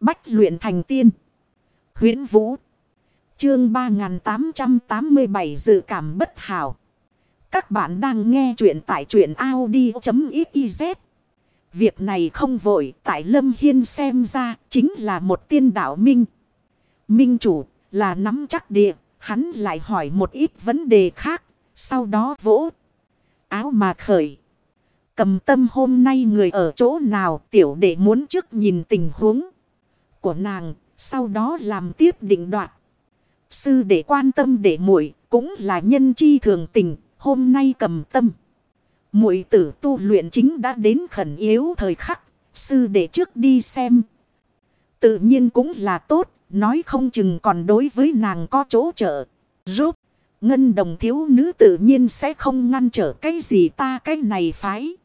Bách luyện thành tiên. huyễn Vũ. Chương 3887 dự cảm bất hảo. Các bạn đang nghe truyện tại truyện Audi.xyz. Việc này không vội, tại Lâm Hiên xem ra chính là một tiên đạo minh. Minh chủ là nắm chắc địa. Hắn lại hỏi một ít vấn đề khác. Sau đó vỗ. Áo mà khởi. Cầm tâm hôm nay người ở chỗ nào, tiểu đệ muốn trước nhìn tình huống của nàng. Sau đó làm tiếp định đoạt. Sư đệ quan tâm để muội cũng là nhân chi thường tình. Hôm nay cầm tâm. muội tử tu luyện chính đã đến khẩn yếu thời khắc. Sư đệ trước đi xem. Tự nhiên cũng là tốt. Nói không chừng còn đối với nàng có chỗ trợ. Giúp. Ngân đồng thiếu nữ tự nhiên sẽ không ngăn trở cái gì ta cái này phái.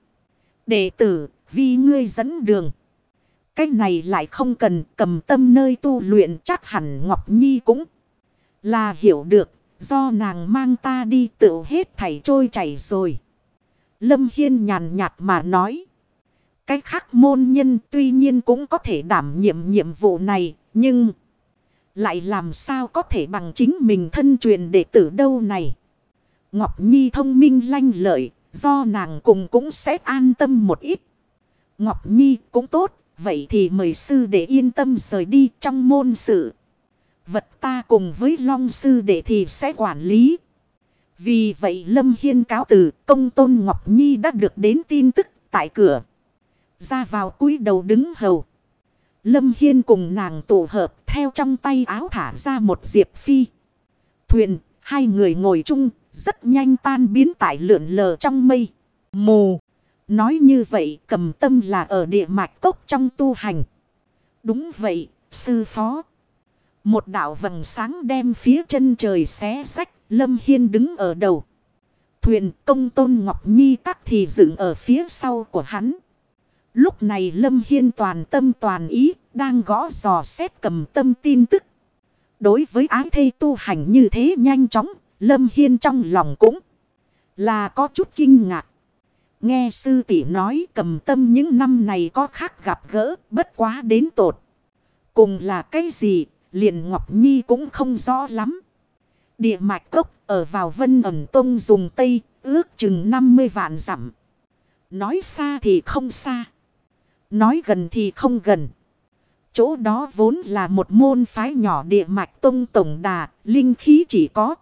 Đệ tử, vì ngươi dẫn đường. Cái này lại không cần, cầm tâm nơi tu luyện chắc hẳn Ngọc Nhi cũng là hiểu được. Do nàng mang ta đi tự hết thảy trôi chảy rồi. Lâm Hiên nhàn nhạt mà nói. Cái khác môn nhân tuy nhiên cũng có thể đảm nhiệm nhiệm vụ này. Nhưng lại làm sao có thể bằng chính mình thân truyền đệ tử đâu này. Ngọc Nhi thông minh lanh lợi. Do nàng cùng cũng sẽ an tâm một ít. Ngọc Nhi cũng tốt. Vậy thì mời sư để yên tâm rời đi trong môn sự. Vật ta cùng với long sư đệ thì sẽ quản lý. Vì vậy Lâm Hiên cáo từ công tôn Ngọc Nhi đã được đến tin tức tại cửa. Ra vào cúi đầu đứng hầu. Lâm Hiên cùng nàng tụ hợp theo trong tay áo thả ra một diệp phi. Thuyền, hai người ngồi chung, rất nhanh tan biến tại lượn lờ trong mây. Mù. Nói như vậy cầm tâm là ở địa mạch cốc trong tu hành. Đúng vậy, sư phó. Một đạo vầng sáng đem phía chân trời xé sách, Lâm Hiên đứng ở đầu. Thuyền công tôn Ngọc Nhi tắc thì dựng ở phía sau của hắn. Lúc này Lâm Hiên toàn tâm toàn ý, đang gõ dò xét cầm tâm tin tức. Đối với ái thê tu hành như thế nhanh chóng, Lâm Hiên trong lòng cũng là có chút kinh ngạc. Nghe sư tỷ nói cầm tâm những năm này có khác gặp gỡ bất quá đến tột. Cùng là cái gì liền Ngọc Nhi cũng không rõ lắm. Địa mạch cốc ở vào vân ẩn tông dùng tây ước chừng 50 vạn dặm. Nói xa thì không xa. Nói gần thì không gần. Chỗ đó vốn là một môn phái nhỏ địa mạch tông tổng đà, linh khí chỉ có.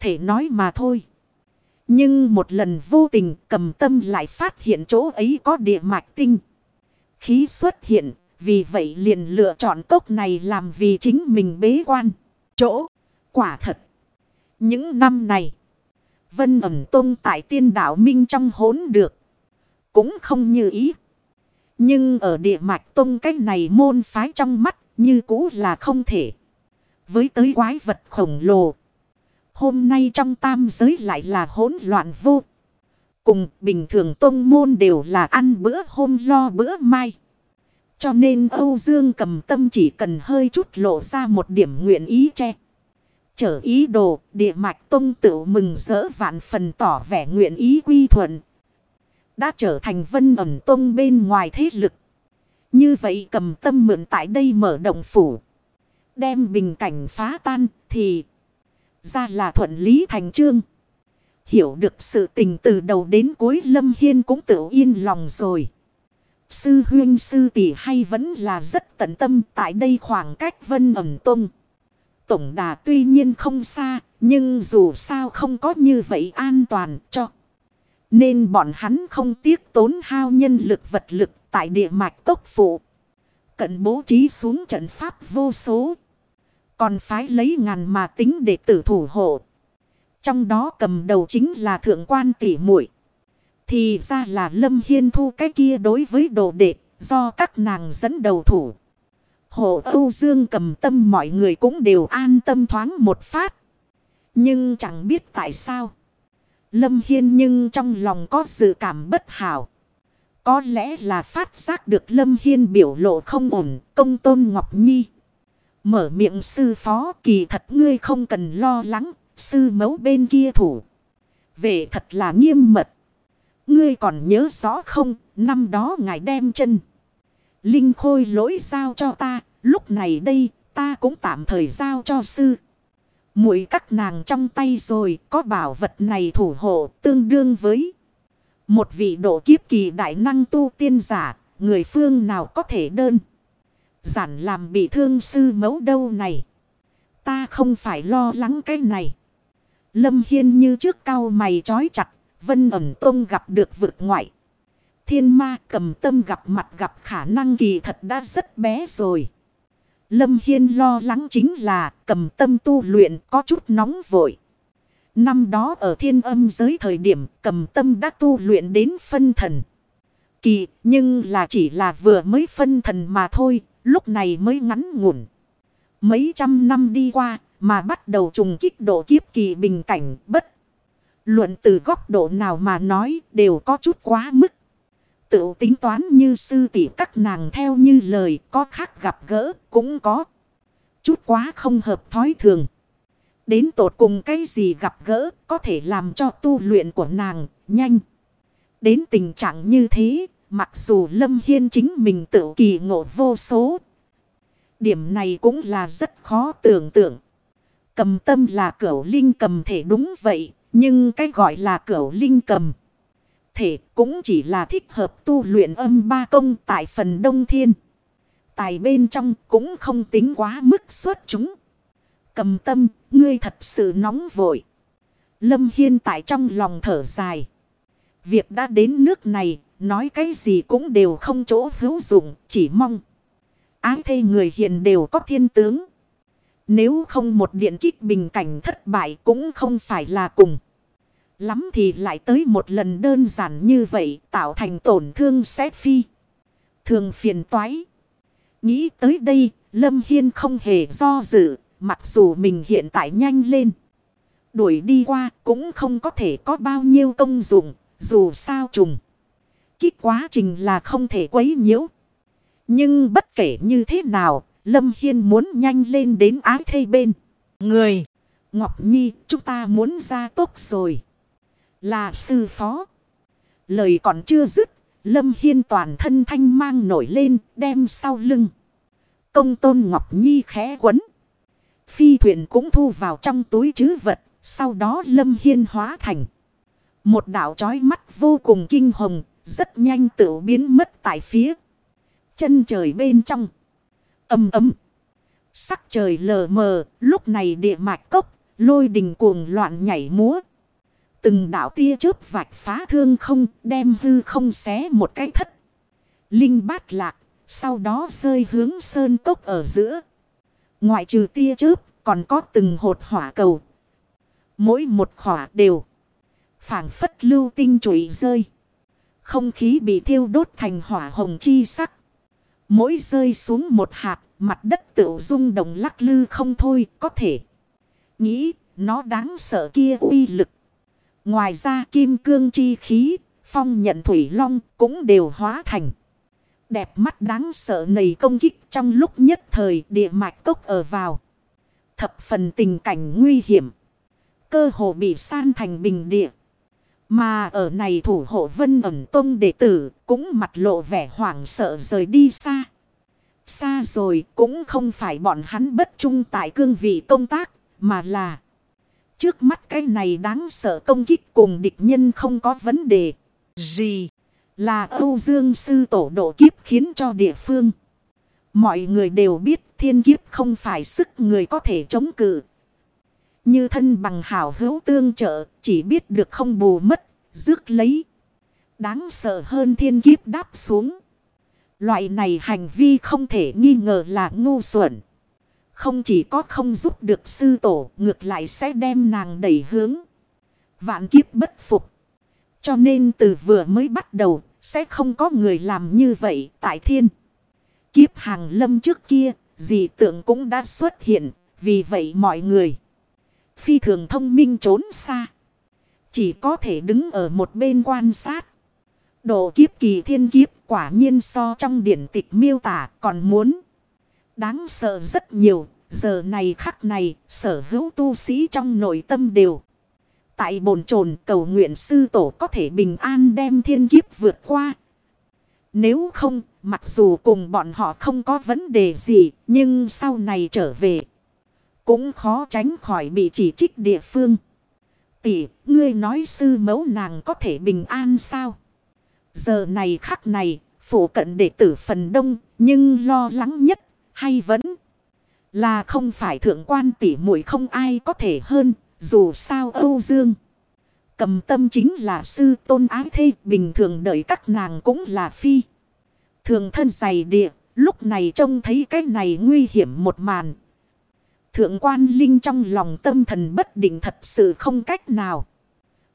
Thể nói mà thôi. Nhưng một lần vô tình cầm tâm lại phát hiện chỗ ấy có địa mạch tinh. Khí xuất hiện, vì vậy liền lựa chọn cốc này làm vì chính mình bế quan. Chỗ, quả thật. Những năm này, Vân ẩm tông tại tiên đạo minh trong hốn được. Cũng không như ý. Nhưng ở địa mạch tông cái này môn phái trong mắt như cũ là không thể. Với tới quái vật khổng lồ. Hôm nay trong tam giới lại là hỗn loạn vô. Cùng bình thường tông môn đều là ăn bữa hôm lo bữa mai. Cho nên Âu Dương cầm tâm chỉ cần hơi chút lộ ra một điểm nguyện ý che. Trở ý đồ, địa mạch tông tự mừng rỡ vạn phần tỏ vẻ nguyện ý quy thuận. Đã trở thành vân ẩm tông bên ngoài thế lực. Như vậy cầm tâm mượn tại đây mở động phủ. Đem bình cảnh phá tan thì ra là thuận lý thành trương. Hiểu được sự tình từ đầu đến cuối Lâm Hiên cũng tự yên lòng rồi. Sư huyên sư tỷ hay vẫn là rất tận tâm tại đây khoảng cách vân ẩm tung. Tổng đà tuy nhiên không xa, nhưng dù sao không có như vậy an toàn cho. Nên bọn hắn không tiếc tốn hao nhân lực vật lực tại địa mạch cốc phụ. Cận bố trí xuống trận pháp vô số. Còn phái lấy ngàn mà tính để tử thủ hộ. Trong đó cầm đầu chính là thượng quan tỷ muội Thì ra là Lâm Hiên Thu cái kia đối với đồ đệ do các nàng dẫn đầu thủ. Hộ Âu Dương cầm tâm mọi người cũng đều an tâm thoáng một phát. Nhưng chẳng biết tại sao. Lâm Hiên nhưng trong lòng có sự cảm bất hảo. Có lẽ là phát giác được Lâm Hiên biểu lộ không ổn, công tôn Ngọc Nhi. Mở miệng sư phó kỳ thật ngươi không cần lo lắng, sư mấu bên kia thủ. Về thật là nghiêm mật. Ngươi còn nhớ rõ không, năm đó ngài đem chân. Linh khôi lỗi giao cho ta, lúc này đây ta cũng tạm thời giao cho sư. mũi các nàng trong tay rồi, có bảo vật này thủ hộ tương đương với một vị độ kiếp kỳ đại năng tu tiên giả, người phương nào có thể đơn. Giản làm bị thương sư mẫu đâu này. Ta không phải lo lắng cái này. Lâm Hiên như trước cao mày trói chặt, vân ẩm tông gặp được vực ngoại. Thiên ma cầm tâm gặp mặt gặp khả năng kỳ thật đã rất bé rồi. Lâm Hiên lo lắng chính là cầm tâm tu luyện có chút nóng vội. Năm đó ở thiên âm giới thời điểm cầm tâm đã tu luyện đến phân thần. Kỳ nhưng là chỉ là vừa mới phân thần mà thôi, lúc này mới ngắn ngủn. Mấy trăm năm đi qua mà bắt đầu trùng kích độ kiếp kỳ bình cảnh bất. Luận từ góc độ nào mà nói đều có chút quá mức. Tự tính toán như sư tỷ các nàng theo như lời có khác gặp gỡ cũng có. Chút quá không hợp thói thường. Đến tột cùng cái gì gặp gỡ có thể làm cho tu luyện của nàng nhanh. Đến tình trạng như thế, mặc dù Lâm Hiên chính mình tự kỳ ngộ vô số. Điểm này cũng là rất khó tưởng tượng. Cầm tâm là cửu linh cầm thể đúng vậy, nhưng cái gọi là cửu linh cầm thể cũng chỉ là thích hợp tu luyện âm ba công tại phần đông thiên. Tài bên trong cũng không tính quá mức xuất chúng. Cầm tâm, ngươi thật sự nóng vội. Lâm Hiên tại trong lòng thở dài. Việc đã đến nước này, nói cái gì cũng đều không chỗ hữu dụng, chỉ mong. Ái thê người hiện đều có thiên tướng. Nếu không một điện kích bình cảnh thất bại cũng không phải là cùng. Lắm thì lại tới một lần đơn giản như vậy tạo thành tổn thương xét phi. Thường phiền toái. Nghĩ tới đây, Lâm Hiên không hề do dự, mặc dù mình hiện tại nhanh lên. Đuổi đi qua cũng không có thể có bao nhiêu công dụng, dù sao trùng. Kích quá trình là không thể quấy nhiễu. Nhưng bất kể như thế nào, Lâm Hiên muốn nhanh lên đến ái thây bên. Người, Ngọc Nhi, chúng ta muốn ra tốt rồi. Là sư phó. Lời còn chưa dứt. Lâm Hiên toàn thân thanh mang nổi lên đem sau lưng. Công tôn Ngọc Nhi khẽ quấn. Phi thuyền cũng thu vào trong túi chứ vật. Sau đó Lâm Hiên hóa thành. Một đảo trói mắt vô cùng kinh hồng. Rất nhanh tự biến mất tại phía. Chân trời bên trong. Âm ấm. Sắc trời lờ mờ. Lúc này địa mạch cốc. Lôi đình cuồng loạn nhảy múa. Từng đảo tia chớp vạch phá thương không đem hư không xé một cái thất. Linh bát lạc, sau đó rơi hướng sơn cốc ở giữa. Ngoại trừ tia chớp, còn có từng hột hỏa cầu. Mỗi một khỏa đều. phảng phất lưu tinh trụy rơi. Không khí bị thiêu đốt thành hỏa hồng chi sắc. Mỗi rơi xuống một hạt, mặt đất tự rung đồng lắc lư không thôi, có thể. Nghĩ, nó đáng sợ kia uy lực. Ngoài ra kim cương chi khí, phong nhận thủy long cũng đều hóa thành. Đẹp mắt đáng sợ nầy công kích trong lúc nhất thời địa mạch cốc ở vào. Thập phần tình cảnh nguy hiểm. Cơ hồ bị san thành bình địa. Mà ở này thủ hộ vân ẩm tông đệ tử cũng mặt lộ vẻ hoảng sợ rời đi xa. Xa rồi cũng không phải bọn hắn bất trung tại cương vị công tác, mà là Trước mắt cái này đáng sợ công kích cùng địch nhân không có vấn đề gì. Là Âu Dương Sư Tổ độ kiếp khiến cho địa phương. Mọi người đều biết thiên kiếp không phải sức người có thể chống cự. Như thân bằng hảo hữu tương trợ chỉ biết được không bù mất, rước lấy. Đáng sợ hơn thiên kiếp đáp xuống. Loại này hành vi không thể nghi ngờ là ngu xuẩn. Không chỉ có không giúp được sư tổ, ngược lại sẽ đem nàng đẩy hướng. Vạn kiếp bất phục. Cho nên từ vừa mới bắt đầu, sẽ không có người làm như vậy tại thiên. Kiếp hàng lâm trước kia, dị tượng cũng đã xuất hiện, vì vậy mọi người. Phi thường thông minh trốn xa. Chỉ có thể đứng ở một bên quan sát. Độ kiếp kỳ thiên kiếp quả nhiên so trong điển tịch miêu tả còn muốn. Đáng sợ rất nhiều. Giờ này khắc này sở hữu tu sĩ trong nội tâm đều. Tại bồn chồn cầu nguyện sư tổ có thể bình an đem thiên kiếp vượt qua. Nếu không Mặc dù cùng bọn họ không có vấn đề gì, nhưng sau này trở về. Cũng khó tránh khỏi bị chỉ trích địa phương. Tỷ, ngươi nói sư mẫu nàng có thể bình an sao? Giờ này khắc này, phủ cận đệ tử phần đông, nhưng lo lắng nhất, hay vẫn là không phải thượng quan tỷ muội không ai có thể hơn, dù sao Âu Dương. Cầm tâm chính là sư tôn ái thê, bình thường đợi các nàng cũng là phi. Thường thân dày địa, lúc này trông thấy cái này nguy hiểm một màn. Thượng quan linh trong lòng tâm thần bất định thật sự không cách nào.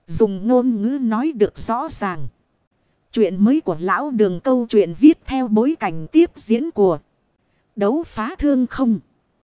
Dùng ngôn ngữ nói được rõ ràng. Chuyện mới của lão đường câu chuyện viết theo bối cảnh tiếp diễn của đấu phá thương không.